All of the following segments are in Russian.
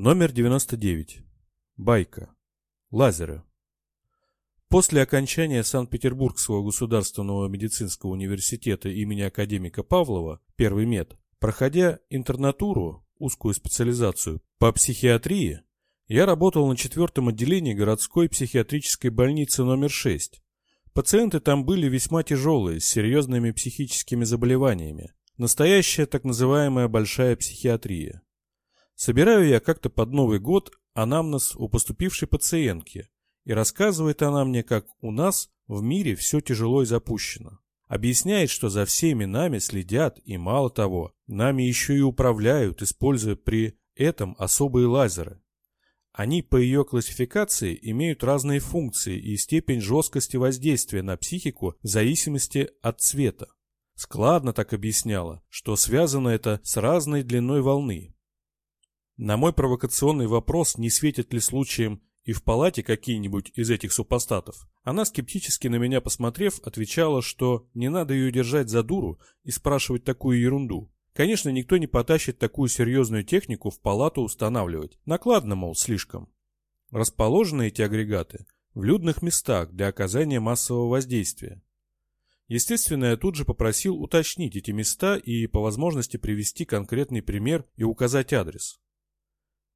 Номер 99. Байка. Лазеры. После окончания Санкт-Петербургского государственного медицинского университета имени академика Павлова, первый мед, проходя интернатуру, узкую специализацию по психиатрии, я работал на четвертом отделении городской психиатрической больницы номер 6. Пациенты там были весьма тяжелые, с серьезными психическими заболеваниями. Настоящая так называемая большая психиатрия. Собираю я как-то под Новый год анамнез у поступившей пациентки, и рассказывает она мне, как у нас в мире все тяжело и запущено. Объясняет, что за всеми нами следят и, мало того, нами еще и управляют, используя при этом особые лазеры. Они по ее классификации имеют разные функции и степень жесткости воздействия на психику в зависимости от цвета. Складно так объясняла, что связано это с разной длиной волны, на мой провокационный вопрос, не светит ли случаем и в палате какие-нибудь из этих супостатов, она, скептически на меня посмотрев, отвечала, что не надо ее держать за дуру и спрашивать такую ерунду. Конечно, никто не потащит такую серьезную технику в палату устанавливать. Накладно, мол, слишком. Расположены эти агрегаты в людных местах для оказания массового воздействия. Естественно, я тут же попросил уточнить эти места и по возможности привести конкретный пример и указать адрес.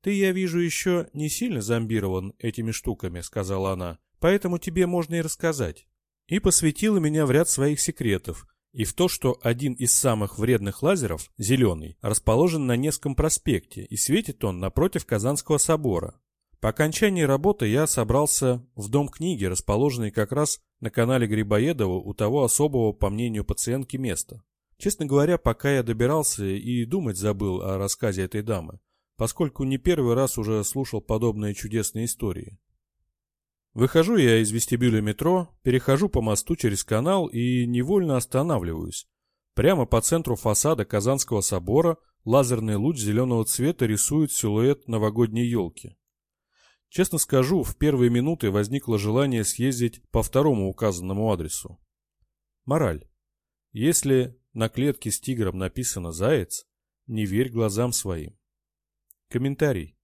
«Ты, я вижу, еще не сильно зомбирован этими штуками», — сказала она, «поэтому тебе можно и рассказать». И посвятила меня в ряд своих секретов, и в то, что один из самых вредных лазеров, зеленый, расположен на Невском проспекте, и светит он напротив Казанского собора. По окончании работы я собрался в дом книги, расположенный как раз на канале Грибоедова у того особого, по мнению пациентки, места. Честно говоря, пока я добирался и думать забыл о рассказе этой дамы, поскольку не первый раз уже слушал подобные чудесные истории. Выхожу я из вестибюля метро, перехожу по мосту через канал и невольно останавливаюсь. Прямо по центру фасада Казанского собора лазерный луч зеленого цвета рисует силуэт новогодней елки. Честно скажу, в первые минуты возникло желание съездить по второму указанному адресу. Мораль. Если на клетке с тигром написано «заяц», не верь глазам своим. Комментарий.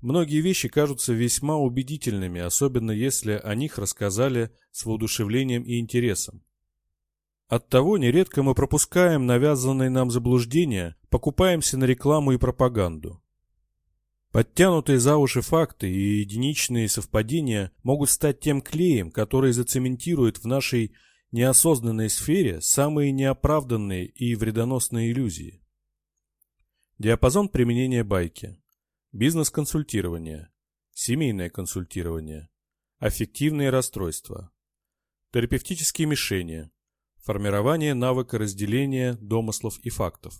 Многие вещи кажутся весьма убедительными, особенно если о них рассказали с воодушевлением и интересом. Оттого нередко мы пропускаем навязанные нам заблуждения, покупаемся на рекламу и пропаганду. Подтянутые за уши факты и единичные совпадения могут стать тем клеем, который зацементирует в нашей неосознанной сфере самые неоправданные и вредоносные иллюзии. Диапазон применения байки. Бизнес-консультирование. Семейное консультирование. Аффективные расстройства. Терапевтические мишени. Формирование навыка разделения домыслов и фактов.